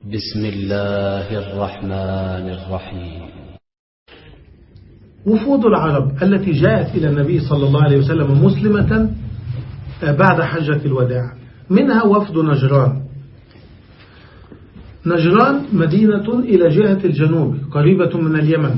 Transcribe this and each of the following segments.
بسم الله الرحمن الرحيم. وفود العرب التي جاءت إلى النبي صلى الله عليه وسلم مسلمة بعد حجة الوداع. منها وفد نجران. نجران مدينة إلى جهة الجنوب قريبة من اليمن.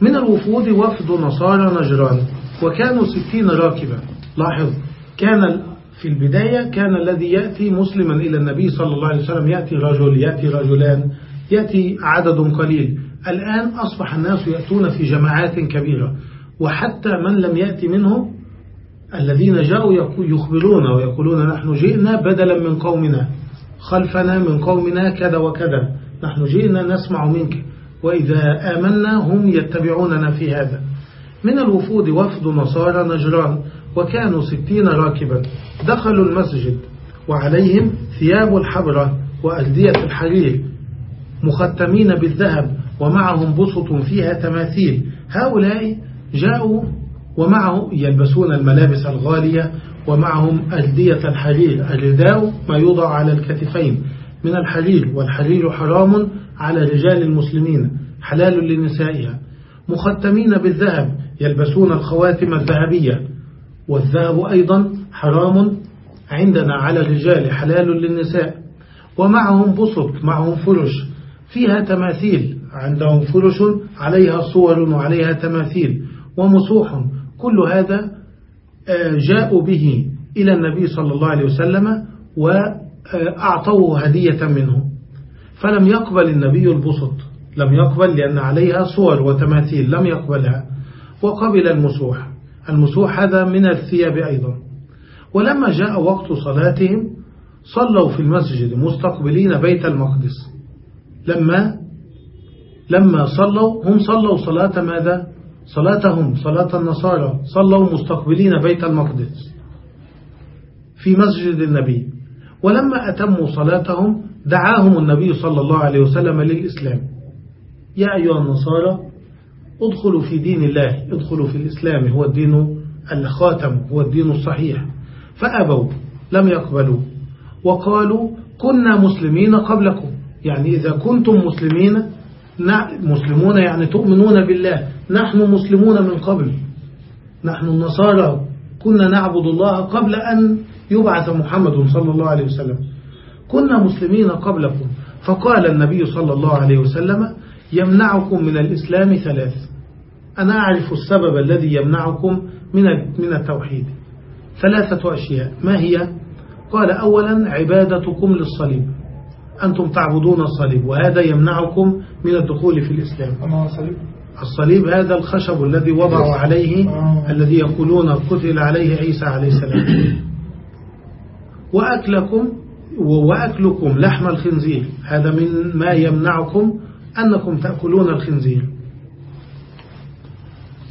من الوفود وفد نصارى نجران وكانوا ستين راكبا. لاحظ كان في البداية كان الذي يأتي مسلما إلى النبي صلى الله عليه وسلم يأتي رجل يأتي رجلان يأتي عدد قليل. الآن أصبح الناس يأتون في جماعات كبيرة وحتى من لم يأتي منهم الذين جاءوا يخبرون ويقولون نحن جئنا بدلا من قومنا خلفنا من قومنا كذا وكذا نحن جئنا نسمع منك وإذا آمنا هم يتبعوننا في هذا. من الوفود وفد نصارى نجران وكانوا ستين راكبا. دخلوا المسجد وعليهم ثياب الحبرة وألدية الحرير مختمين بالذهب ومعهم بسط فيها تماثيل. هؤلاء جاءوا ومعهم يلبسون الملابس الغالية ومعهم ألدية الحرير. الرداء ما يوضع على الكتفين من الحرير والحرير حرام على رجال المسلمين حلال لنسائها. مختمين بالذهب يلبسون الخواتم الذهبية والذهب أيضا حرام عندنا على الرجال حلال للنساء. ومعهم بسط معهم فرش. فيها تماثيل. عندهم فرش عليها صور وعليها تماثيل. ومسوح. كل هذا جاءوا به إلى النبي صلى الله عليه وسلم وأعطوه هدية منه. فلم يقبل النبي البسط. لم يقبل لأن عليها صور وتماثيل. لم يقبلها. وقبل المسوح. المسوح هذا من الثياب أيضا. ولما جاء وقت صلاتهم صلوا في المسجد مستقبلين بيت المقدس. لما؟ لما صلوا هم صلوا صلاة ماذا؟ صلاتهم صلاة النصارى. صلوا مستقبلين بيت المقدس في مسجد النبي. ولما أتموا صلاتهم دعاهم النبي صلى الله عليه وسلم للإسلام. يا أيها النصارى ادخلوا في دين الله ادخلوا في الإسلام هو الدين الخاتم هو الدين الصحيح. فأبوا لم يقبلوا. وقالوا كنا مسلمين قبلكم. يعني إذا كنتم مسلمين مسلمون يعني تؤمنون بالله نحن مسلمون من قبل. نحن النصارى كنا نعبد الله قبل أن يبعث محمد صلى الله عليه وسلم. كنا مسلمين قبلكم. فقال النبي صلى الله عليه وسلم يمنعكم من الإسلام ثلاث. أنا أعرف السبب الذي يمنعكم من من التوحيد. ثلاثة أشياء. ما هي؟ قال أولا عبادتكم للصليب. أنتم تعبدون الصليب وهذا يمنعكم من الدخول في الإسلام. الصليب؟ هذا الخشب الذي وضعوا عليه الذي يقولون قتل عليه عيسى عليه السلام. وأكلكم وأكلكم لحم الخنزير. هذا من ما يمنعكم أنكم تأكلون الخنزير.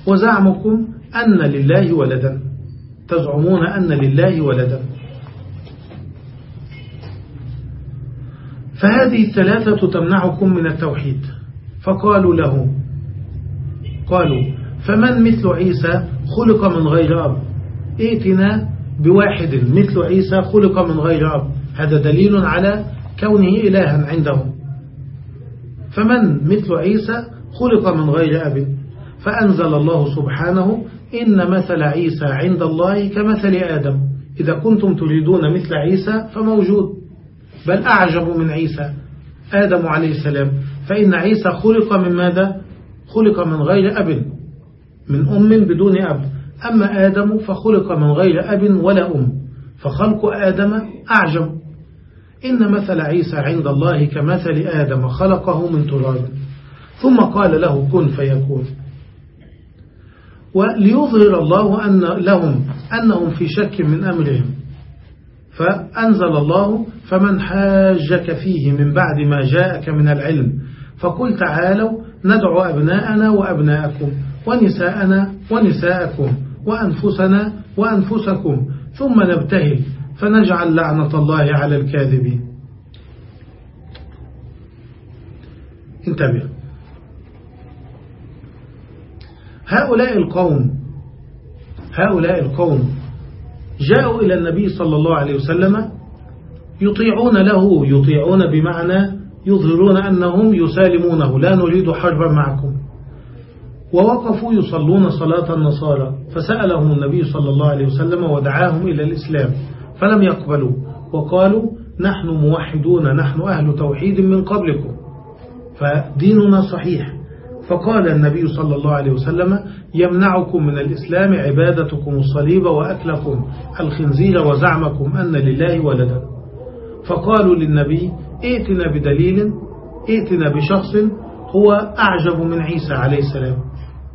وزعمكم أن لله ولدا. تزعمون أن لله ولدا. فهذه الثلاثة تمنعكم من التوحيد. فقالوا له قالوا فمن مثل عيسى خلق من غير أب؟ ائتنا بواحد مثل عيسى خلق من غير أب. هذا دليل على كونه إلها عندهم. فمن مثل عيسى خلق من غير أب؟ فأنزل الله سبحانه إن مثل عيسى عند الله كمثل آدم. إذا كنتم تريدون مثل عيسى فموجود بل أعجب من عيسى. آدم عليه السلام. فإن عيسى خلق من ماذا؟ خلق من غير أب من أم بدون أب. أما آدم فخلق من غير أب ولا أم. فخلق آدم أعجب. إن مثل عيسى عند الله كمثل آدم خلقه من تراب. ثم قال له كن فيكون. وليظهر الله أن لهم أنهم في شك من أمرهم. فأنزل الله فمن حاجك فيه من بعد ما جاءك من العلم. فقل تعالوا ندعو أبناءنا وأبناءكم ونساءنا ونساءكم وأنفسنا وأنفسكم ثم نبتهل فنجعل لعنة الله على الكاذبين. انتبه. هؤلاء القوم هؤلاء القوم جاءوا إلى النبي صلى الله عليه وسلم يطيعون له يطيعون بمعنى يظهرون أنهم يسالمونه لا نريد حربا معكم. ووقفوا يصلون صلاة النصارى فسألهم النبي صلى الله عليه وسلم ودعاهم إلى الإسلام فلم يقبلوا وقالوا نحن موحدون نحن أهل توحيد من قبلكم. فديننا صحيح. فقال النبي صلى الله عليه وسلم يمنعكم من الإسلام عبادتكم الصليب وأكلكم الخنزير وزعمكم أن لله ولدا. فقالوا للنبي ائتنا بدليل ائتنا بشخص هو أعجب من عيسى عليه السلام.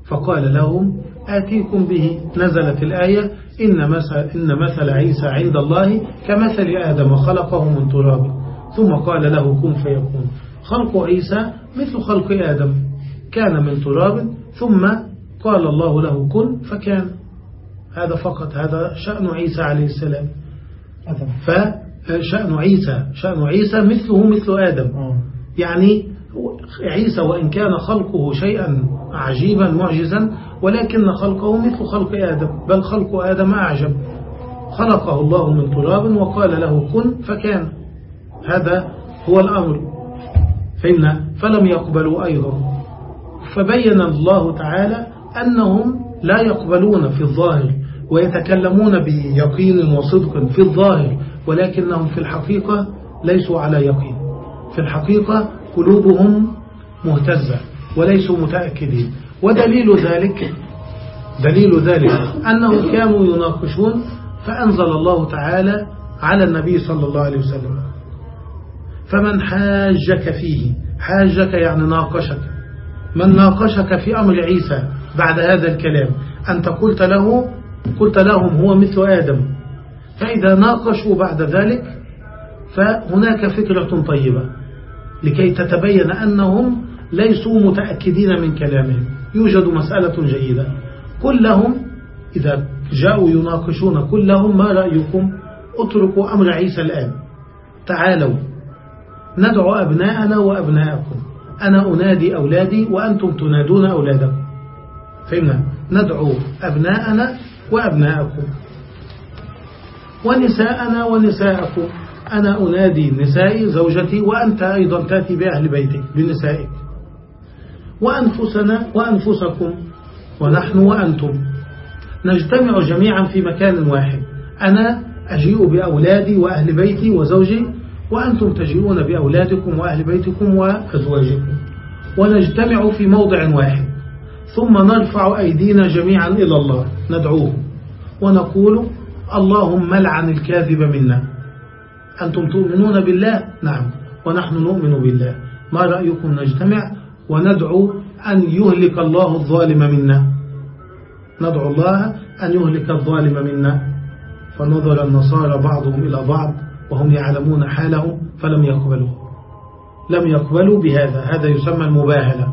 فقال لهم آتيكم به نزلت الآية إن مثل, إن مثل عيسى عند الله كمثل آدم خلقه من تراب. ثم قال له كن فيكون. خلق عيسى مثل خلق آدم. كان من تراب ثم قال الله له كن. فكان. هذا فقط هذا شأن عيسى عليه السلام. فشأن عيسى شأن عيسى مثله مثل آدم. آه. يعني عيسى وإن كان خلقه شيئا عجيبا معجزا ولكن خلقه مثل خلق آدم بل خلق آدم أعجب. خلقه الله من تراب وقال له كن. فكان. هذا هو الأمر. فإن فلم يقبلوا أيضا. فبين الله تعالى أنهم لا يقبلون في الظاهر ويتكلمون بيقين وصدق في الظاهر ولكنهم في الحقيقة ليسوا على يقين. في الحقيقة قلوبهم مهتزة وليسوا متأكدين. ودليل ذلك دليل ذلك أنهم كانوا يناقشون فأنزل الله تعالى على النبي صلى الله عليه وسلم. فمن حاجك فيه حاجك يعني ناقشك. من ناقشك في أمر عيسى بعد هذا الكلام أنت قلت له قلت لهم هو مثل آدم. فإذا ناقشوا بعد ذلك فهناك فكرة طيبة لكي تتبين أنهم ليسوا متأكدين من كلامهم. يوجد مسألة جيدة. كلهم إذا جاءوا يناقشون كلهم ما رأيكم؟ اتركوا أمر عيسى الآن. تعالوا ندعو أبناءنا وأبناءكم. أنا أنادي أولادي وأنتم تنادون أولادكم. فهمنا؟ ندعو أبناءنا وأبناءكم. ونساءنا ونساءكم. أنا أنادي نسائي زوجتي وأنت أيضا تأتي بأهل بيتك بنسائك وأنفسنا وأنفسكم. ونحن وأنتم. نجتمع جميعا في مكان واحد. أنا أجيء بأولادي وأهل بيتي وزوجي وأنتم تجيئون بأولادكم وأهل بيتكم وأزواجكم. ونجتمع في موضع واحد. ثم نرفع أيدينا جميعا إلى الله ندعوه. ونقول اللهم لعن الكاذب منا. أنتم تؤمنون بالله؟ نعم. ونحن نؤمن بالله. ما رأيكم نجتمع وندعو أن يهلك الله الظالم منا. ندعو الله أن يهلك الظالم منا. فنظر النصارى بعضهم إلى بعض. وهم يعلمون حالهم فلم يقبلوا. لم يقبلوا بهذا هذا يسمى المباهلة.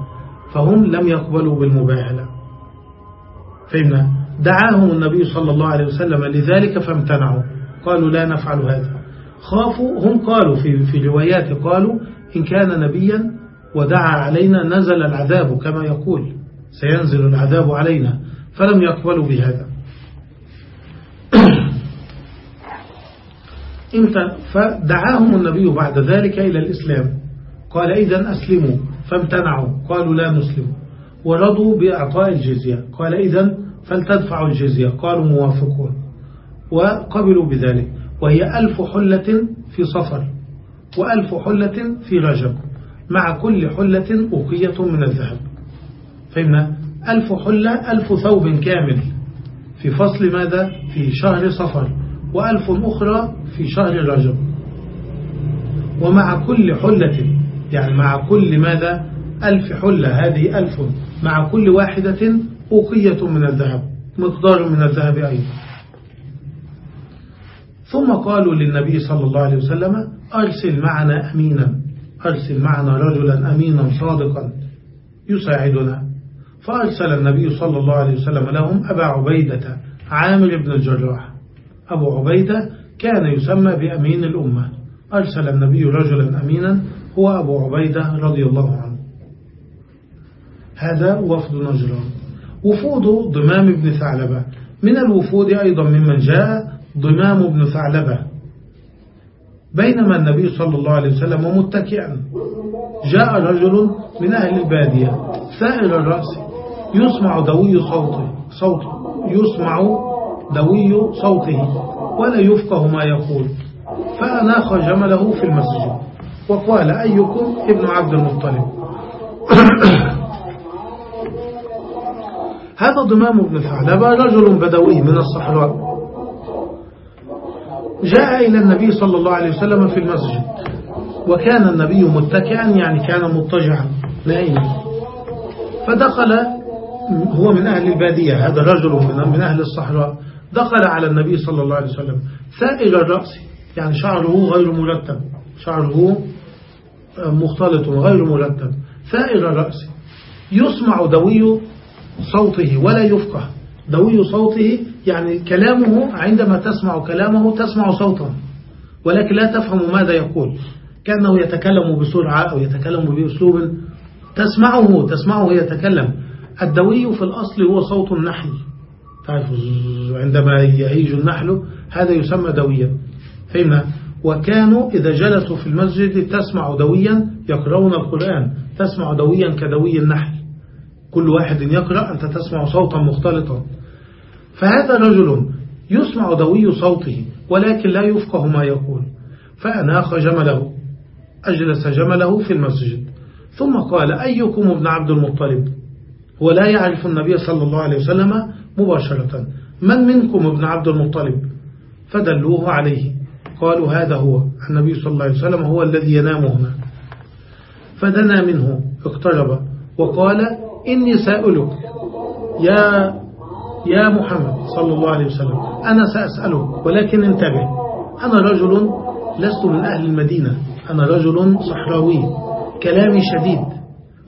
فهم لم يقبلوا بالمباهلة. فهمنا دعاهم النبي صلى الله عليه وسلم لذلك فامتنعوا. قالوا لا نفعل هذا. خافوا هم قالوا في, في روايات قالوا إن كان نبيا ودعا علينا نزل العذاب كما يقول سينزل العذاب علينا. فلم يقبلوا بهذا. فدعاهم النبي بعد ذلك إلى الإسلام. قال إذا أسلموا فامتنعوا. قالوا لا نسلم. ورضوا بإعطاء الجزية. قال إذا فلتدفعوا الجزية. قالوا موافقون. وقبلوا بذلك. وهي ألف حلة في صفر. وألف حلة في رجب. مع كل حلة أوقية من الذهب. فهمنا؟ ألف حلة ألف ثوب كامل. في فصل ماذا؟ في شهر صفر. وألف أخرى في شهر رجب ومع كل حلة يعني مع كل ماذا؟ ألف حلة هذه ألف. مع كل واحدة أوقية من الذهب مقدار من الذهب أيضا. ثم قالوا للنبي صلى الله عليه وسلم أرسل معنا أمينا أرسل معنا رجلا أمينا صادقا يساعدنا. فأرسل النبي صلى الله عليه وسلم لهم أبا عبيدة عامر بن الجراح. أبو عبيدة كان يسمى بأمين الأمة. أرسل النبي رجلا أمينا هو أبو عبيدة رضي الله عنه. هذا وفد نجران. وفود ضمام بن ثعلبة. من الوفود أيضا ممن جاء ضمام بن ثعلبة. بينما النبي صلى الله عليه وسلم متكئا. جاء رجل من أهل البادية. سائر الرأس. يسمع دوي صوته. صوته يسمع دوي صوته. ولا يفقه ما يقول. فأناخ جمله في المسجد. وقال أيكم ابن عبد المطلب. هذا ضمام بن ثعلبة رجل بدوي من الصحراء. جاء إلى النبي صلى الله عليه وسلم في المسجد. وكان النبي متكئا يعني كان مضطجعا نائما. فدخل هو من أهل البادية. هذا رجل من أهل الصحراء. دخل على النبي صلى الله عليه وسلم. سائل الرأس يعني شعره غير مرتب. شعره مختلط غير مرتب. سائل الرأس يسمع دوي صوته ولا يفقه. دوي صوته يعني كلامه عندما تسمع كلامه تسمع صوتا ولكن لا تفهم ماذا يقول. كأنه يتكلم بسرعة أو يتكلم بأسلوب تسمعه تسمعه يتكلم. الدوي في الأصل هو صوت النحل عندما يهيج النحل هذا يسمى دويا. فهمنا؟ وكانوا إذا جلسوا في المسجد تسمع دويا يقرؤون القرآن تسمع دويا كدوي النحل. كل واحد يقرأ أنت تسمع صوتا مختلطا. فهذا رجل يسمع دوي صوته ولكن لا يفقه ما يقول. فأناخ جمله أجلس جمله في المسجد. ثم قال أيكم ابن عبد المطلب؟ هو لا يعرف النبي صلى الله عليه وسلم مباشرة. من منكم ابن عبد المطلب؟ فدلوه عليه. قالوا هذا هو. النبي صلى الله عليه وسلم هو الذي ينام هنا. فدنا منه. اقترب. وقال إني سألك. يا يا محمد صلى الله عليه وسلم أنا سأسألك ولكن انتبه. أنا رجل لست من أهل المدينة. أنا رجل صحراوي. كلامي شديد.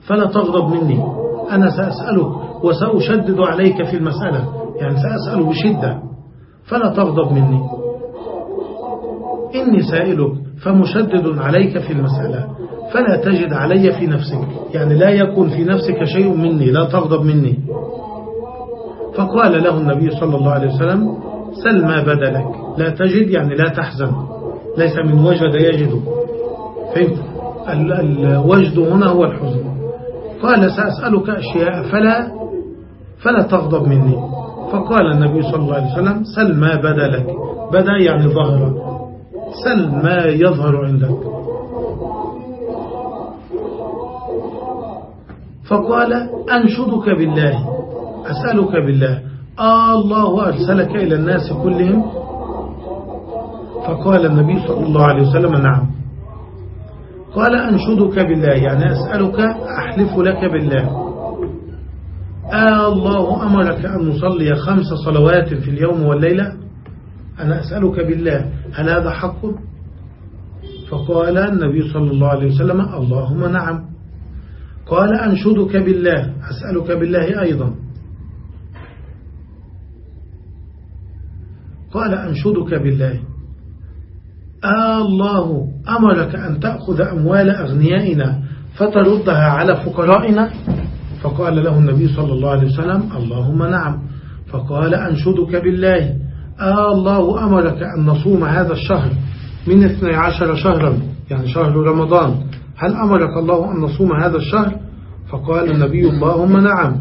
فلا تغضب مني. أنا سأسألك. وسأشدد عليك في المسألة. يعني سأسأل بشدة فلا تغضب مني. إني سائلك فمشدد عليك في المسألة. فلا تجد علي في نفسك. يعني لا يكون في نفسك شيء مني لا تغضب مني. فقال له النبي صلى الله عليه وسلم سل ما بدلك. لا تجد يعني لا تحزن. ليس من وجد يجد. فهمت؟ الوجد هنا هو الحزن. قال سأسألك أشياء فلا فلا تغضب مني. فقال النبي صلى الله عليه وسلم سل ما بدا لك. بدا يعني ظهر. سل ما يظهر عندك. فقال أنشدك بالله. أسألك بالله. آه الله أرسلك إلى الناس كلهم. فقال النبي صلى الله عليه وسلم نعم. قال أنشدك بالله. يعني أسألك أحلف لك بالله. الله أمرك أن نصلي خمس صلوات في اليوم والليلة؟ أنا أسألك بالله هل هذا حق؟ فقال النبي صلى الله عليه وسلم اللهم نعم. قال أنشدك بالله أسألك بالله أيضا. قال أنشدك بالله. الله أمرك أن تأخذ أموال أغنيائنا فتردها على فقرائنا؟ فقال له النبي صلى الله عليه وسلم اللهم نعم. فقال أنشدك بالله. آه الله أمرك أن نصوم هذا الشهر من 12 شهرا يعني شهر رمضان. هل أمرك الله أن نصوم هذا الشهر؟ فقال النبي اللهم نعم.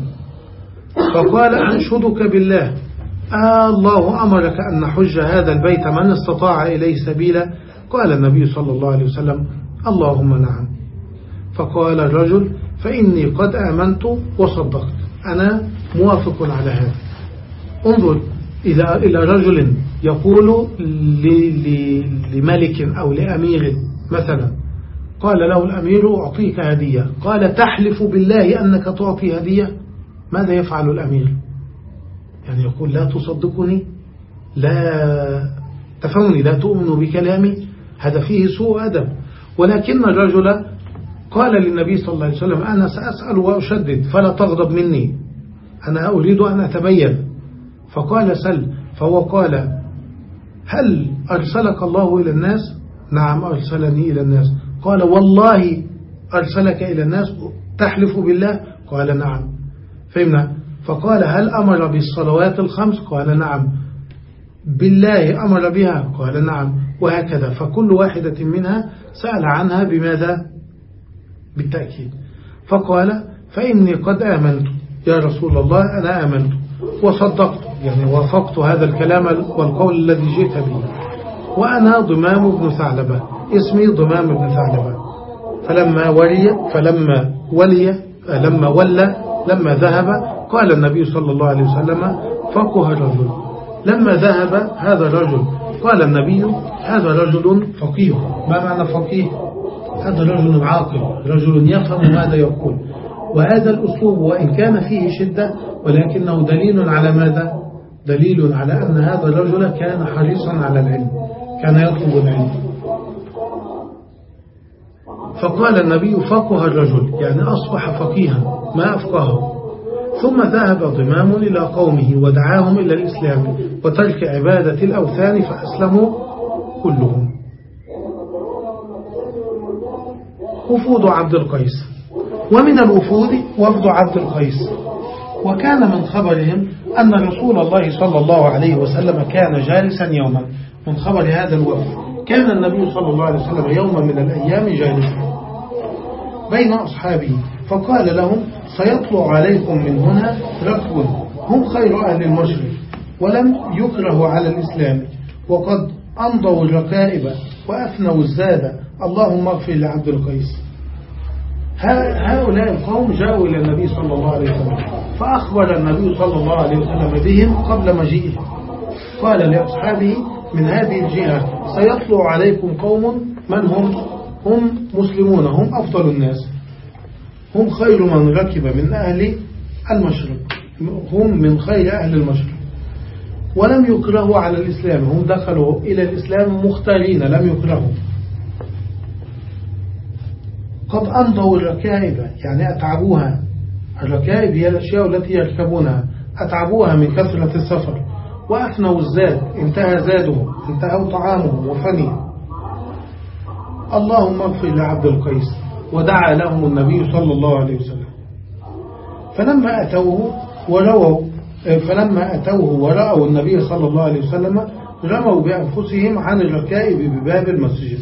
فقال أنشدك بالله. آه الله أمرك أن نحج هذا البيت من استطاع إليه سبيلا. قال النبي صلى الله عليه وسلم اللهم نعم. فقال الرجل فإني قد آمنت وصدقت. أنا موافق على هذا. انظر إلى إلى رجل يقول لملك أو لأمير مثلا قال له الأمير أعطيك هدية. قال تحلف بالله أنك تعطي هدية؟ ماذا يفعل الأمير؟ يعني يقول لا تصدقني لا تفهمني لا تؤمن بكلامي هذا فيه سوء أدب. ولكن الرجل قال للنبي صلى الله عليه وسلم أنا سأسأل وأشدد فلا تغضب مني. أنا أريد أن أتبين. فقال سل. فهو قال هل أرسلك الله إلى الناس؟ نعم أرسلني إلى الناس. قال والله أرسلك إلى الناس تحلف بالله؟ قال نعم. فهمنا؟ فقال هل أمر بالصلوات الخمس؟ قال نعم. بالله أمر بها؟ قال نعم. وهكذا. فكل واحدة منها سأل عنها بماذا؟ بالتأكيد. فقال فإني قد آمنت. يا رسول الله أنا آمنت وصدقت يعني وافقت هذا الكلام والقول الذي جئت به. وأنا ضمام بن ثعلبة اسمي ضمام بن ثعلبة. فلما ولي فلما ولي لما ولى لما ذهب قال النبي صلى الله عليه وسلم فقه الرجل لما ذهب هذا الرجل قال النبي هذا رجل فقيه. ما معنى فقيه؟ هذا رجل عاقل رجل يفهم ماذا يقول. وهذا الأسلوب وإن كان فيه شدة ولكنه دليل على ماذا؟ دليل على أن هذا الرجل كان حريصا على العلم كان يطلب العلم. فقال النبي فقه الرجل. يعني أصبح فقيها ما أفقهه ثم ذهب ضمام إلى قومه ودعاهم إلى الإسلام وترك عبادة الأوثان فأسلموا كلهم. وفود عبد القيس. ومن الوفود وفد عبد القيس. وكان من خبرهم أن رسول الله صلى الله عليه وسلم كان جالسا يوما. من خبر هذا الوفد. كان النبي صلى الله عليه وسلم يوما من الأيام جالسا. بين أصحابه. فقال لهم سيطلع عليكم من هنا ركب. هم خير أهل المشرق. ولم يكره على الإسلام. وقد أمضوا الركائب. وأفنوا الزاد. اللهم اغفر لعبد القيس. هؤلاء القوم جاءوا إلى النبي صلى الله عليه وسلم فأخبر النبي صلى الله عليه وسلم بهم قبل مجيئه. قال لأصحابه من هذه الجهة سيطلع عليكم قوم من هم؟ هم مسلمون هم أفضل الناس. هم خير من ركب من أهل المشرق هم من خير أهل المشرق. ولم يكرهوا على الإسلام هم دخلوا إلى الإسلام مختارين لم يكرهوا. قد أمضوا الركائب يعني أتعبوها. الركائب هي الأشياء التي يركبونها. أتعبوها من كثرة السفر. وأفنوا الزاد انتهى زادهم انتهوا طعامهم وفني اللهم اغفر لعبد القيس ودعا لهم النبي صلى الله عليه وسلم. فلما أتوه ورووا فلما أتوه ورأوا النبي صلى الله عليه وسلم رموا بأنفسهم عن الركائب بباب المسجد.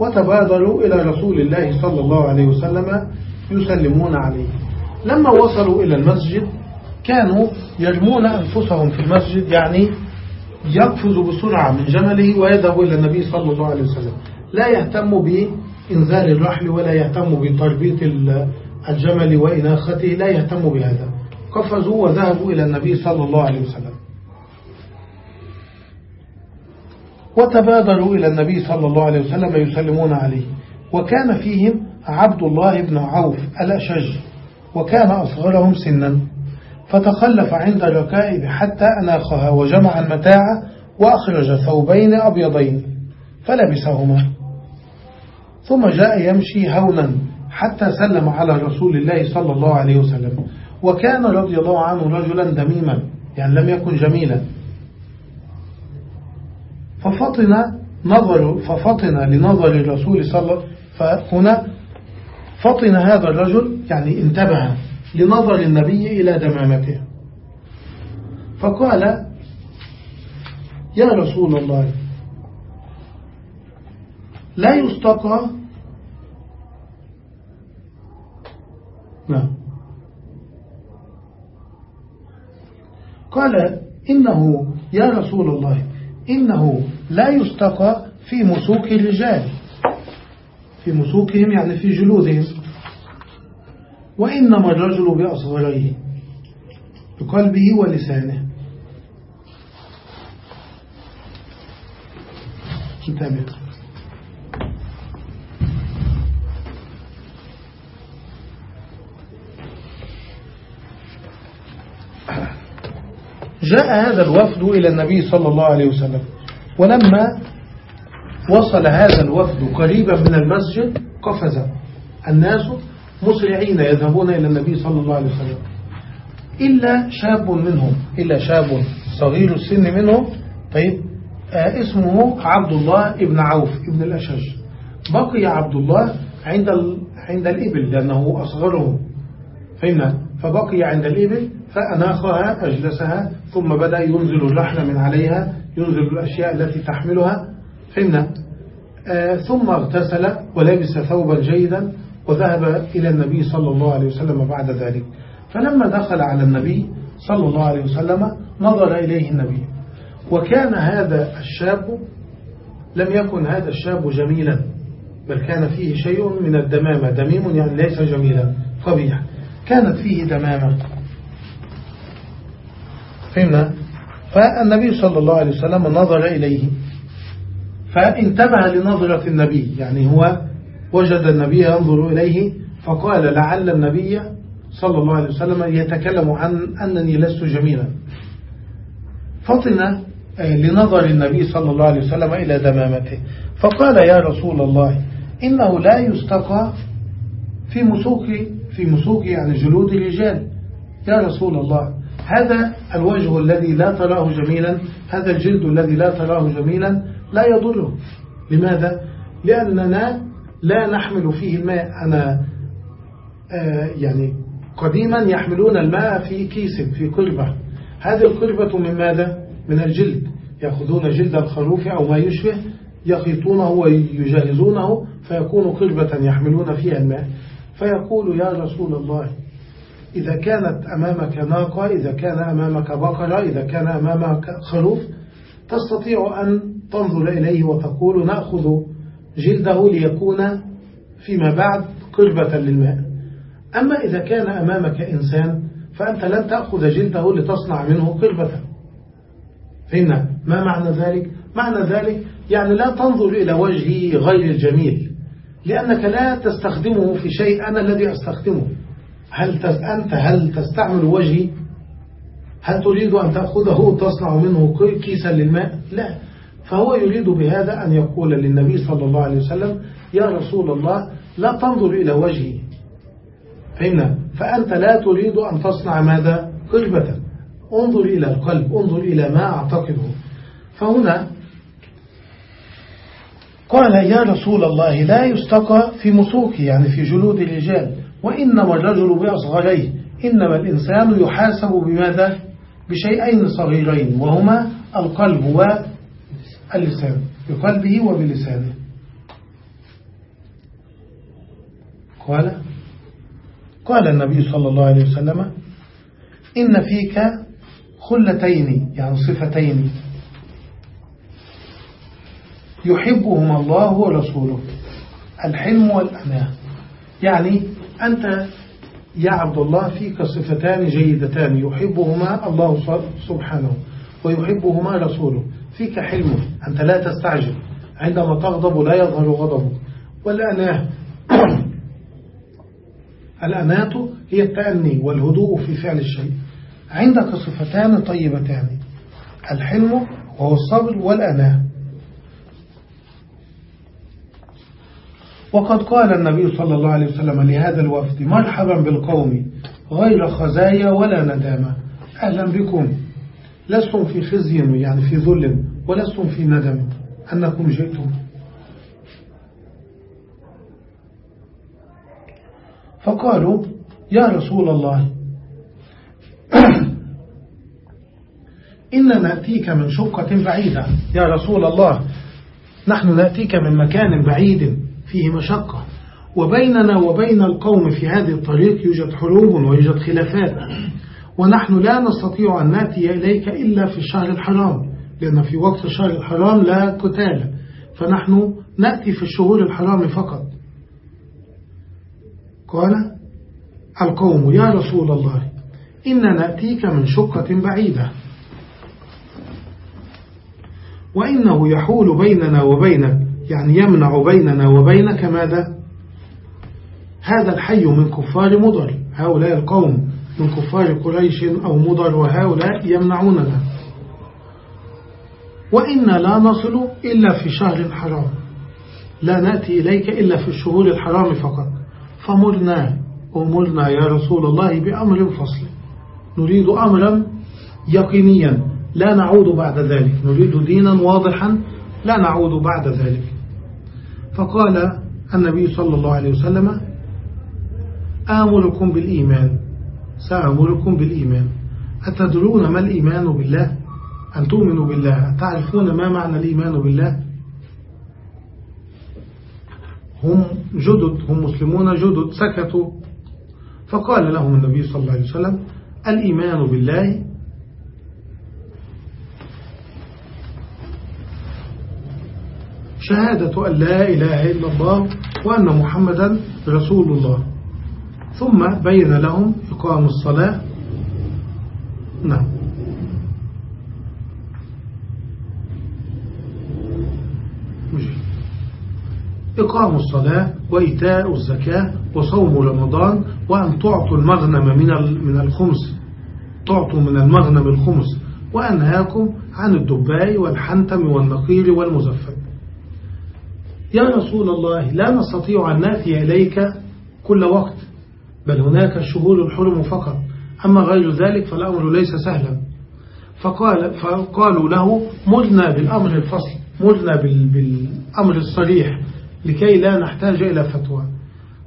وتبادروا إلى رسول الله صلى الله عليه وسلم يسلمون عليه. لما وصلوا إلى المسجد كانوا يرمون أنفسهم في المسجد يعني يقفز بسرعة من جمله ويذهب إلى النبي صلى الله عليه وسلم. لا يهتم بإنزال الرحل ولا يهتم بتربية الجمل وإناخته لا يهتم بهذا. قفزوا وذهبوا إلى النبي صلى الله عليه وسلم. وتبادروا إلى النبي صلى الله عليه وسلم يسلمون عليه. وكان فيهم عبد الله بن عوف الأشج وكان أصغرهم سنا. فتخلف عند الركائب حتى أناخها وجمع المتاع وأخرج ثوبين أبيضين فلبسهما. ثم جاء يمشي هونا حتى سلم على رسول الله صلى الله عليه وسلم. وكان رضي الله عنه رجلا دميما يعني لم يكن جميلا. ففطن نظر ففطن لنظر الرسول صلى الله عليه وسلم فهنا فطن هذا الرجل يعني انتبه لنظر النبي إلى دمامته. فقال يا رسول الله لا يستقى نعم. قال إنه يا رسول الله إنه لا يستقى في مسوك الرجال. في مسوكهم يعني في جلودهم. وإنما الرجل بأصغريه بقلبه ولسانه. انتبه جاء هذا الوفد إلى النبي صلى الله عليه وسلم. ولما وصل هذا الوفد قريبا من المسجد قفز الناس مسرعين يذهبون إلى النبي صلى الله عليه وسلم. إلا شاب منهم إلا شاب صغير السن منهم طيب آه اسمه عبد الله ابن عوف ابن الأشج. بقي عبد الله عند عند الإبل لأنه أصغرهم. فهمنا؟ فبقي عند الإبل فأناخها أجلسها ثم بدأ ينزل الرحل من عليها ينزل الأشياء التي تحملها. فهمنا؟ آه ثم اغتسل ولبس ثوبا جيدا وذهب إلى النبي صلى الله عليه وسلم بعد ذلك. فلما دخل على النبي صلى الله عليه وسلم نظر إليه النبي. وكان هذا الشاب لم يكن هذا الشاب جميلا بل كان فيه شيء من الدمامة. دميم يعني ليس جميلا قبيح كانت فيه دمامة. فهمنا؟ فالنبي صلى الله عليه وسلم نظر إليه. فانتبه لنظرة النبي يعني هو وجد النبي ينظر إليه فقال لعل النبي صلى الله عليه وسلم يتكلم عن أنني لست جميلا. فطن لنظر النبي صلى الله عليه وسلم إلى دمامته. فقال يا رسول الله إنه لا يستقى في مسوق في مسوق يعني جلود الرجال. يا رسول الله. هذا الوجه الذي لا تراه جميلا هذا الجلد الذي لا تراه جميلا لا يضره. لماذا؟ لأننا لا نحمل فيه الماء. أنا آه يعني قديما يحملون الماء في كيس في قربة هذه القربة من ماذا؟ من الجلد. يأخذون جلد الخروف أو ما يشبه يخيطونه ويجهزونه فيكون قربة يحملون فيها الماء. فيقول يا رسول الله إذا كانت أمامك ناقة إذا كان أمامك بقرة إذا كان أمامك خروف تستطيع أن تنظر إليه وتقول نأخذ جلده ليكون فيما بعد قربة للماء. أما إذا كان أمامك إنسان فأنت لن تأخذ جلده لتصنع منه قربة. فهمنا؟ ما معنى ذلك؟ معنى ذلك يعني لا تنظر إلى وجهي غير الجميل لأنك لا تستخدمه في شيء أنا الذي أستخدمه. هل أنت هل تستعمل وجهي؟ هل تريد أن تأخذه وتصنع منه كيسا للماء؟ لا. فهو يريد بهذا أن يقول للنبي صلى الله عليه وسلم يا رسول الله لا تنظر إلى وجهي. فهمنا؟ فأنت لا تريد أن تصنع ماذا؟ قربة انظر إلى القلب انظر إلى ما أعتقده. فهنا قال يا رسول الله لا يستقى في مسوكي يعني في جلود الرجال. وإنما الرجل بأصغريه إنما الإنسان يحاسب بماذا؟ بشيئين صغيرين وهما القلب واللسان بقلبه وبلسانه. قال قال النبي صلى الله عليه وسلم إن فيك خلتين يعني صفتين. يحبهما الله ورسوله الحلم والأناة. يعني أنت يا عبد الله فيك صفتان جيدتان يحبهما الله سبحانه ويحبهما رسوله. فيك حلم أنت لا تستعجل. عندما تغضب لا يظهر غضبك. والأناة الأناة هي التأني والهدوء في فعل الشيء. عندك صفتان طيبتان الحلم وهو الصبر والأناة. وقد قال النبي صلى الله عليه وسلم لهذا الوفد مرحبا بالقوم غير خزايا ولا ندامة أهلا بكم. لستم في خزي يعني في ذل ولستم في ندم. أنكم جئتم. فقالوا يا رسول الله إن نأتيك من شقة بعيدة. يا رسول الله نحن نأتيك من مكان بعيد. فيه مشقة. وبيننا وبين القوم في هذه الطريق يوجد حروب ويوجد خلافات. ونحن لا نستطيع أن نأتي إليك إلا في الشهر الحرام لأن في وقت الشهر الحرام لا قتال. فنحن نأتي في الشهور الحرام فقط. قال القوم يا رسول الله إن نأتيك من شقة بعيدة. وإنه يحول بيننا وبينك يعني يمنع بيننا وبينك ماذا؟ هذا الحي من كفار مضر هؤلاء القوم من كفار قريش أو مضر وهؤلاء يمنعوننا وإنا لا نصل إلا في شهر حرام. لا نأتي إليك إلا في الشهور الحرام فقط. فمرنا أمرنا يا رسول الله بأمر فصل. نريد أمرا يقينيا. لا نعود بعد ذلك. نريد دينا واضحا. لا نعود بعد ذلك. فقال النبي صلى الله عليه وسلم آمركم بالإيمان. سأمركم بالإيمان. أتدرون ما الإيمان بالله؟ أن تؤمنوا بالله؟ تعرفون ما معنى الإيمان بالله؟ هم جدد هم مسلمون جدد سكتوا. فقال لهم النبي صلى الله عليه وسلم الإيمان بالله شهادة أن لا إله إلا الله وأن محمدا رسول الله ثم بين لهم إقام الصلاة. نعم. إقام الصلاة وإيتاء الزكاة وصوم رمضان وأن تعطوا المغنم من من الخمس. تعطوا من المغنم الخمس. وأنهاكم عن الدباء والحنتم والنقير والمزفت يا رسول الله لا نستطيع أن نأتي إليك كل وقت بل هناك الشهور الحرم فقط. أما غير ذلك فالأمر ليس سهلا. فقال فقالوا له مرنا بالأمر الفصل مرنا بالأمر الصريح لكي لا نحتاج إلى فتوى.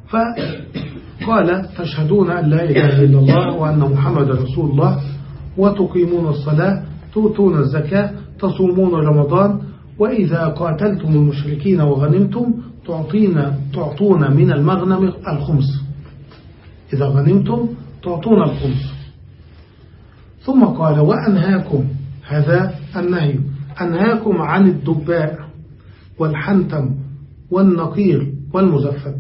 فقال تشهدون أن لا إله إلا الله وأن محمد رسول الله وتقيمون الصلاة تؤتون الزكاة تصومون رمضان وإذا قاتلتم المشركين وغنمتم تعطين تعطون من المغنم الخمس. إذا غنمتم تعطون الخمس. ثم قال وأنهاكم. هذا النهي. أنهاكم عن الدباء والحنتم والنقير والمزفت.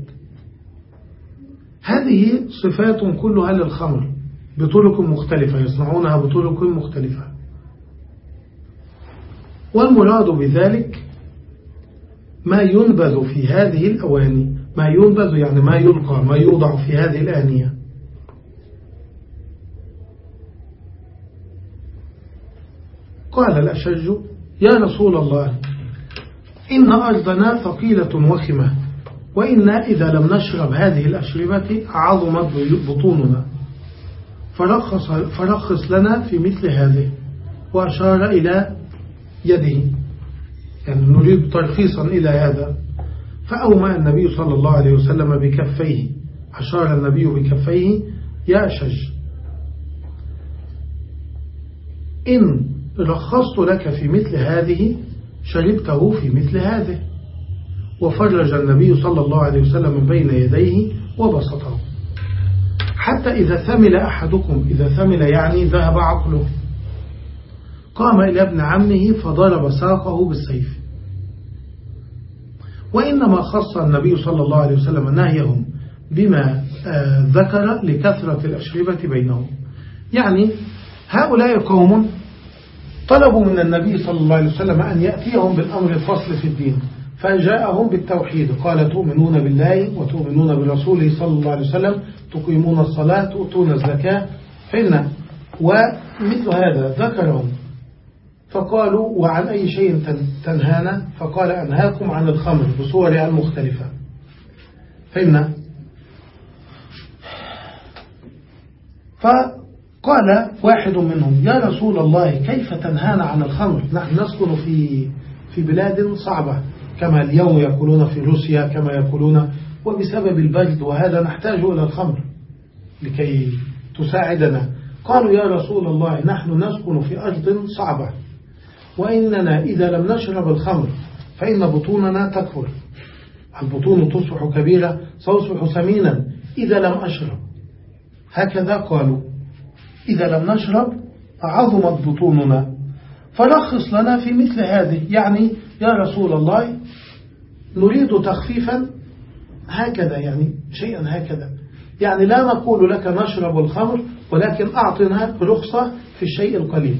هذه صفات كلها للخمر. بطرق مختلفة يصنعونها بطرق مختلفة. والمراد بذلك ما ينبذ في هذه الأواني. ما ينبذ يعني ما يلقى ما يوضع في هذه الآنية. قال الأشج يا رسول الله إن أرضنا ثقيلة وخمة وإنا إذا لم نشرب هذه الأشربة عظمت بطوننا. فرخص, فرخص لنا في مثل هذه. وأشار إلى يده. يعني نريد ترخيصا إلى هذا. فأومى النبي صلى الله عليه وسلم بكفيه. أشار النبي بكفيه يا أشج إن رخصت لك في مثل هذه شربته في مثل هذه. وفرج النبي صلى الله عليه وسلم بين يديه وبسطه. حتى إذا ثمل أحدكم إذا ثمل يعني ذهب عقله. قام إلى ابن عمه فضرب ساقه بالسيف. وإنما خص النبي صلى الله عليه وسلم نهيهم بما آه، ذكر لكثرة الأشربة بينهم. يعني هؤلاء قوم طلبوا من النبي صلى الله عليه وسلم أن يأتيهم بالأمر الفصل في الدين فجاءهم بالتوحيد. قال تؤمنون بالله وتؤمنون برسوله صلى الله عليه وسلم تقيمون الصلاة تؤتون الزكاة. فإن ومثل هذا ذكرهم فقالوا وعن أي شيء تنهانا؟ فقال أنهاكم عن الخمر بصورها المختلفة. فإن فقال واحد منهم يا رسول الله كيف تنهانا عن الخمر؟ نحن نسكن في في بلاد صعبة كما اليوم يقولون في روسيا كما يقولون وبسبب البرد وهذا نحتاج إلى الخمر لكي تساعدنا. قالوا يا رسول الله نحن نسكن في أرض صعبة. وإننا إذا لم نشرب الخمر فإن بطوننا تكفر. البطون تصبح كبيرة ستصبح سمينا. إذا لم أشرب. هكذا قالوا. إذا لم نشرب عظمت بطوننا. فلخص لنا في مثل هذه. يعني يا رسول الله نريد تخفيفا هكذا يعني شيئا هكذا. يعني لا نقول لك نشرب الخمر ولكن أعطنا رخصة في الشيء القليل.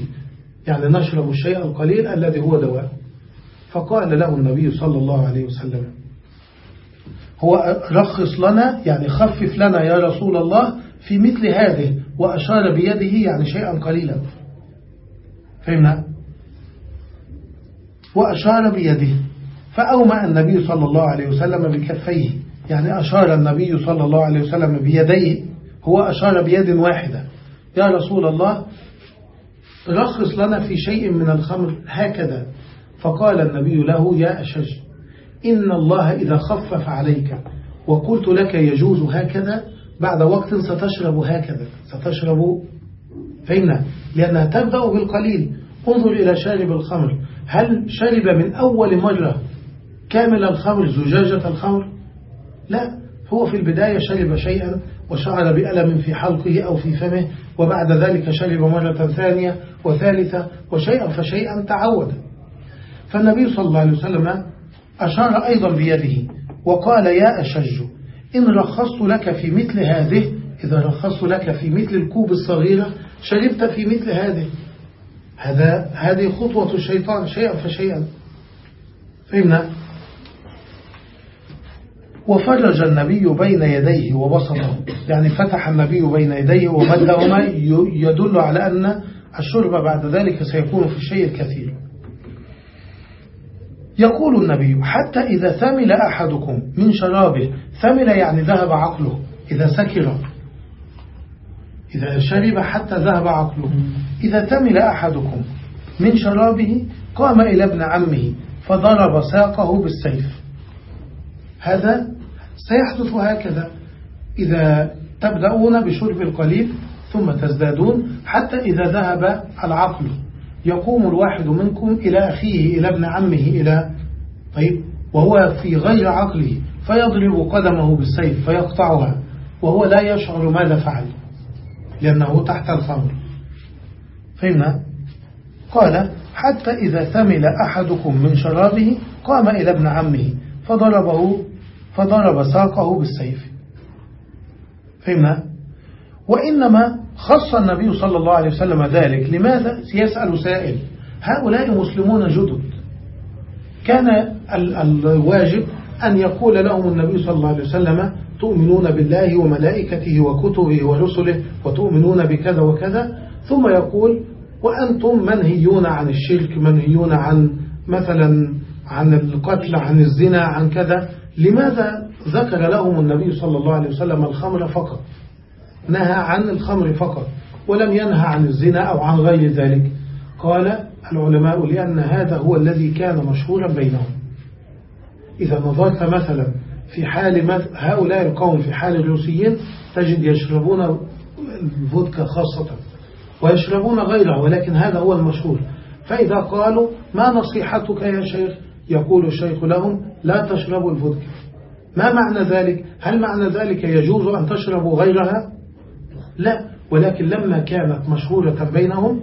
يعني نشرب الشيء القليل الذي هو دواء. فقال له النبي صلى الله عليه وسلم هو رخص لنا يعني خفف لنا يا رسول الله في مثل هذه وأشار بيده يعني شيئا قليلا. فهمنا؟ وأشار بيده. فأومأ النبي صلى الله عليه وسلم بكفيه. يعني أشار النبي صلى الله عليه وسلم بيديه. هو أشار بيد واحدة. يا رسول الله رخص لنا في شيء من الخمر هكذا. فقال النبي له يا أشج إن الله إذا خفف عليك وقلت لك يجوز هكذا بعد وقت ستشرب هكذا. ستشرب فإن لأنها تبدأ بالقليل. انظر إلى شارب الخمر. هل شرب من أول مرة كامل الخمر زجاجة الخمر؟ لا هو في البداية شرب شيئا وشعر بألم في حلقه أو في فمه وبعد ذلك شرب مرة ثانية وثالثة وشيئا فشيئا تعود. فالنبي صلى الله عليه وسلم أشار أيضا بيده وقال يا أشج إن رخصت لك في مثل هذه إذا رخصت لك في مثل الكوب الصغيرة شربت في مثل هذه. هذا هذه خطوة الشيطان شيئا فشيئا. فهمنا؟ وفرج النبي بين يديه وبسطه يعني فتح النبي بين يديه ومدهما يدل على أن الشرب بعد ذلك سيكون في الشيء الكثير. يقول النبي حتى إذا ثمل أحدكم من شرابه ثمل يعني ذهب عقله إذا سكر إذا شرب حتى ذهب عقله. إذا ثمل أحدكم من شرابه قام إلى ابن عمه فضرب ساقه بالسيف. هذا سيحدث هكذا. إذا تبدأون بشرب القليل ثم تزدادون حتى إذا ذهب العقل يقوم الواحد منكم إلى أخيه إلى ابن عمه إلى طيب وهو في غير عقله فيضرب قدمه بالسيف فيقطعها وهو لا يشعر ماذا فعل لأنه تحت الخمر. فهمنا؟ قال حتى إذا ثمل أحدكم من شرابه قام إلى ابن عمه فضربه فضرب ساقه بالسيف. فهمنا؟ وإنما خص النبي صلى الله عليه وسلم ذلك. لماذا؟ يسأل سائل. هؤلاء مسلمون جدد. كان الواجب أن يقول لهم النبي صلى الله عليه وسلم تؤمنون بالله وملائكته وكتبه ورسله وتؤمنون بكذا وكذا. ثم يقول وأنتم منهيون عن الشرك منهيون عن مثلا عن القتل عن الزنا عن كذا. لماذا ذكر لهم النبي صلى الله عليه وسلم الخمر فقط؟ نهى عن الخمر فقط ولم ينهى عن الزنا أو عن غير ذلك. قال العلماء لأن هذا هو الذي كان مشهورا بينهم. إذا نظرت مثلا في حال هؤلاء القوم في حال الروسيين تجد يشربون الفودكا خاصة ويشربون غيره ولكن هذا هو المشهور. فإذا قالوا ما نصيحتك يا شيخ؟ يقول الشيخ لهم لا تشربوا الفودكا. ما معنى ذلك؟ هل معنى ذلك يجوز أن تشربوا غيرها؟ لا ولكن لما كانت مشهورة بينهم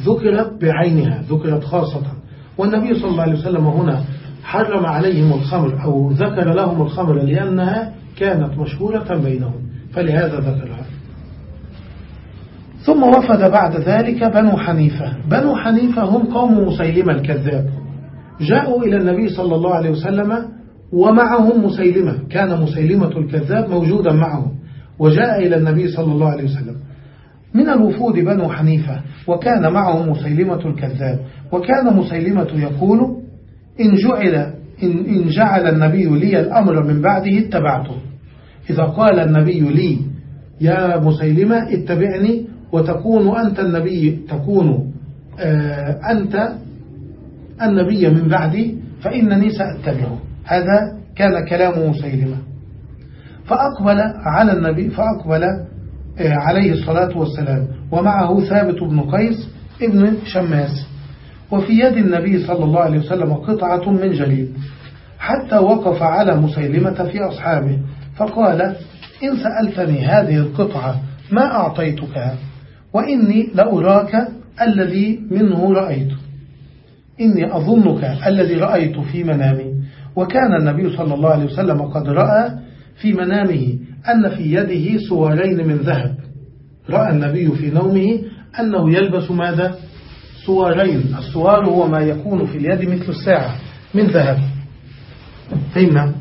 ذكرت بعينها ذكرت خاصة. والنبي صلى الله عليه وسلم هنا حرم عليهم الخمر أو ذكر لهم الخمر لأنها كانت مشهورة بينهم. فلهذا ذكرها. ثم وفد بعد ذلك بنو حنيفة. بنو حنيفة هم قوم مسيلمة الكذاب. جاءوا إلى النبي صلى الله عليه وسلم ومعهم مسيلمة. كان مسيلمة الكذاب موجودا معهم. وجاء إلى النبي صلى الله عليه وسلم. من الوفود بنو حنيفة وكان معهم مسيلمة الكذاب. وكان مسيلمة يقول إن جعل, إن, إن جعل النبي لي الأمر من بعده اتبعته. إذا قال النبي لي يا مسيلمة اتبعني وتكون أنت النبي تكون آه أنت النبي من بعدي فإنني سأتبعه. هذا كان كلام مسيلمة فأقبل على النبي فأقبل آه، عليه الصلاة والسلام. ومعه ثابت بن قيس ابن شماس. وفي يد النبي صلى الله عليه وسلم قطعة من جليد. حتى وقف على مسيلمة في أصحابه. فقال إن سألتني هذه القطعة ما أعطيتكها وإني لأراك الذي منه رأيت. إني أظنك الذي رأيت في منامي. وكان النبي صلى الله عليه وسلم قد رأى في منامه أن في يده سوارين من ذهب. رأى النبي في نومه أنه يلبس ماذا؟ سوارين السوار هو ما يكون في اليد مثل الساعة من ذهب. فهمنا؟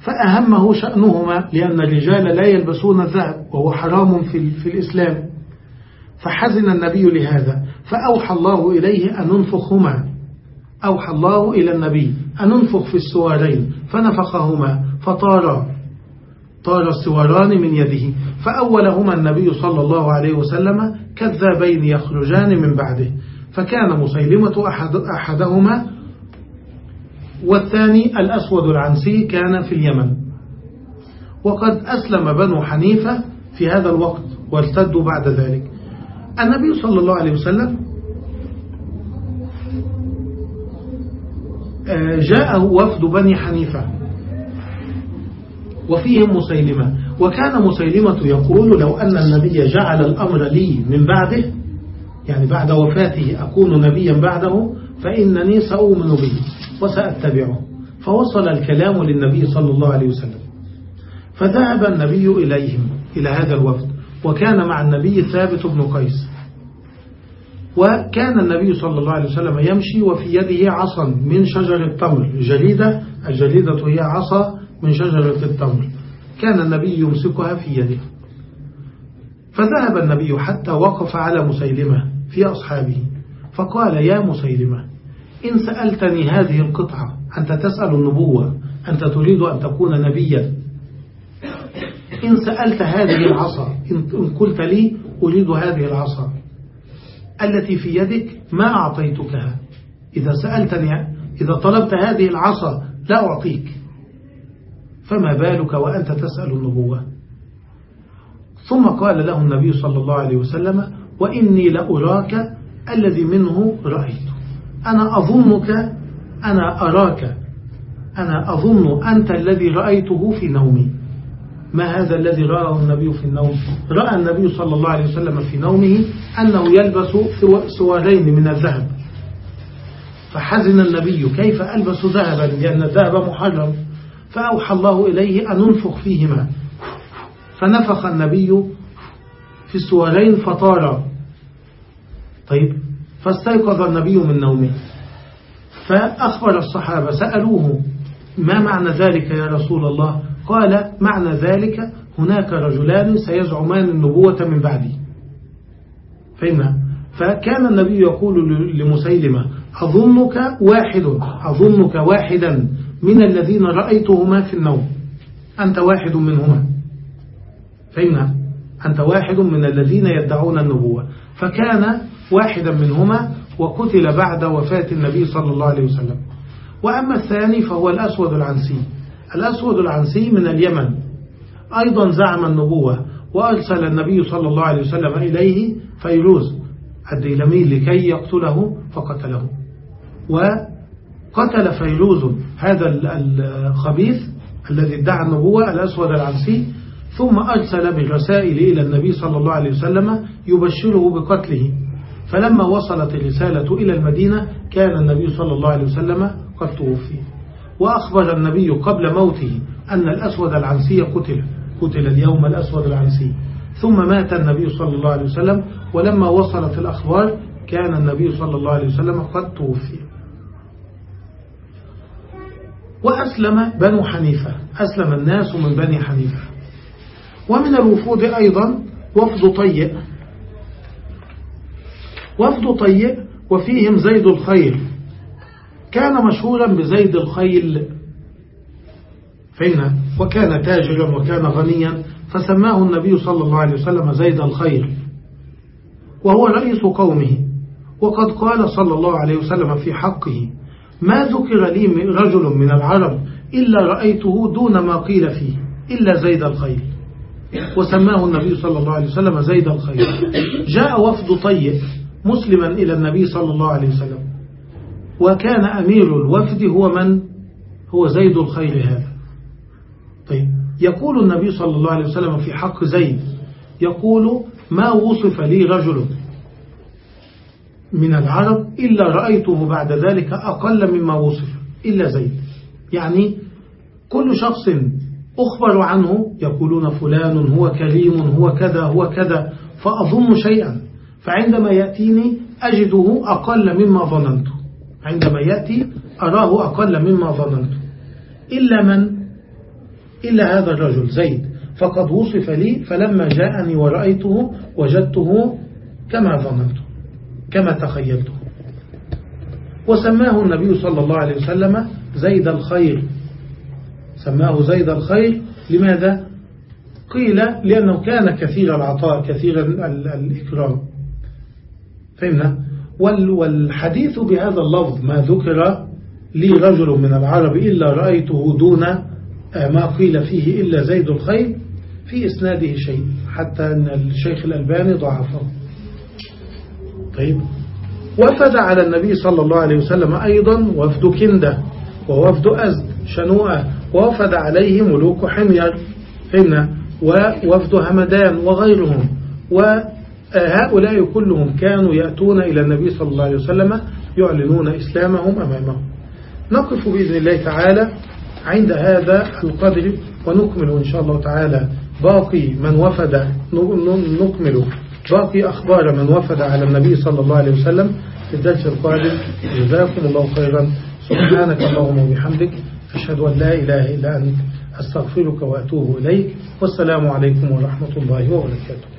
فأهمه شأنهما لأن الرجال لا يلبسون الذهب وهو حرام في, في الإسلام. فحزن النبي لهذا فأوحى الله إليه أن ننفخهما أوحى الله إلى النبي أن ننفخ في السوارين فنفخهما فطار طار السواران من يده فأولهما النبي صلى الله عليه وسلم كذابين يخرجان من بعده. فكان مسيلمة أحد أحدهما والثاني الأسود العنسي كان في اليمن. وقد أسلم بنو حنيفة في هذا الوقت وارتدوا بعد ذلك. النبي صلى الله عليه وسلم جاءه وفد بني حنيفة. وفيهم مسيلمة. وكان مسيلمة يقول لو أن النبي جعل الأمر لي من بعده يعني بعد وفاته أكون نبيا بعده فإنني سأؤمن به وسأتبعه. فوصل الكلام للنبي صلى الله عليه وسلم. فذهب النبي إليهم إلى هذا الوفد وكان مع النبي ثابت بن قيس. وكان النبي صلى الله عليه وسلم يمشي وفي يده عصا من شجر التمر. جليدة الجليدة هي عصا من شجرة التمر. كان النبي يمسكها في يده. فذهب النبي حتى وقف على مسيلمة في أصحابه. فقال يا مسيلمة إن سألتني هذه القطعة أنت تسأل النبوة أنت تريد أن تكون نبيا. إن سألت هذه العصا إن قلت لي أريد هذه العصا. التي في يدك ما أعطيتكها. إذا سألتني إذا طلبت هذه العصا لا أعطيك. فما بالك وأنت تسأل النبوة؟ ثم قال له النبي صلى الله عليه وسلم وإني لأراك الذي منه رأيت. أنا أظنك أنا أراك. أنا أظن أنت الذي رأيته في نومي. ما هذا الذي رآه النبي في النوم؟ رأى النبي صلى الله عليه وسلم في نومه أنه يلبس سوارين من الذهب. فحزن النبي كيف ألبس ذهبا؟ لأن الذهب محرم. فأوحى الله إليه أن ننفخ فيهما. فنفخ النبي في السوارين فطار. طيب فاستيقظ النبي من نومه. فأخبر الصحابة سألوه ما معنى ذلك يا رسول الله؟ قال معنى ذلك هناك رجلان سيزعمان النبوة من بعدي. فهمنا فكان النبي يقول لمسيلمة أظنك واحد أظنك واحدا من الذين رأيتهما في النوم. أنت واحد منهما. فهمنا أنت واحد من الذين يدعون النبوة. فكان واحدا منهما وقتل بعد وفاة النبي صلى الله عليه وسلم. وأما الثاني فهو الأسود العنسي. الأسود العنسي من اليمن. أيضا زعم النبوة وأرسل النبي صلى الله عليه وسلم إليه فيروز الديلمي لكي يقتله فقتله. وقتل فيروز هذا الخبيث الذي ادعى النبوة الأسود العنسي ثم أرسل بالرسائل إلى النبي صلى الله عليه وسلم يبشره بقتله. فلما وصلت الرسالة إلى المدينة كان النبي صلى الله عليه وسلم قد توفي. وأخبر النبي قبل موته أن الأسود العنسي قتل قتل اليوم الأسود العنسي. ثم مات النبي صلى الله عليه وسلم ولما وصلت الأخبار كان النبي صلى الله عليه وسلم قد توفي. وأسلم بنو حنيفة أسلم الناس من بني حنيفة. ومن الوفود أيضا وفد طيء. وفد طيء وفيهم زيد الخير كان مشهورا بزيد الخيل فإن وكان تاجرا وكان غنيا فسماه النبي صلى الله عليه وسلم زيد الخير وهو رئيس قومه وقد قال صلى الله عليه وسلم في حقه ما ذكر لي رجل من العرب إلا رأيته دون ما قيل فيه إلا زيد الخيل. وسماه النبي صلى الله عليه وسلم زيد الخيل. جاء وفد طيب مسلما إلى النبي صلى الله عليه وسلم. وكان أمير الوفد هو من؟ هو زيد الخير هذا. طيب يقول النبي صلى الله عليه وسلم في حق زيد يقول ما وصف لي رجل من العرب إلا رأيته بعد ذلك أقل مما وصف إلا زيد. يعني كل شخص أخبر عنه يقولون فلان هو كريم هو كذا هو كذا فأظن شيئا فعندما يأتيني أجده أقل مما ظننت عندما يأتي أراه أقل مما ظننت. إلا من؟ إلا هذا الرجل زيد. فقد وصف لي فلما جاءني ورأيته وجدته كما ظننت كما تخيلته وسماه النبي صلى الله عليه وسلم زيد الخير. سماه زيد الخير. لماذا؟ قيل لأنه كان كثير العطاء كثير الإكرام. فهمنا؟ والحديث بهذا اللفظ ما ذكر لي رجل من العرب إلا رأيته دون آه، ما قيل فيه إلا زيد الخير في إسناده شيء حتى أن الشيخ الألباني ضعفه. طيب. وفد على النبي صلى الله عليه وسلم أيضا وفد كندة ووفد أزد شنوءة ووفد عليه ملوك حمير فهمنا؟ ووفد همدان وغيرهم وهؤلاء كلهم كانوا يأتون إلى النبي صلى الله عليه وسلم يعلنون إسلامهم أمامه نقف بإذن الله تعالى عند هذا القدر ونكمل إن شاء الله تعالى. باقي من وفد نكمل. باقي أخبار من وفد على النبي صلى الله عليه وسلم في الدرس القادم. جزاكم الله خيرا. سبحانك اللهم وبحمدك. أشهد أن لا إله إلا أنت. أستغفرك وأتوب إليك. والسلام عليكم ورحمة الله وبركاته.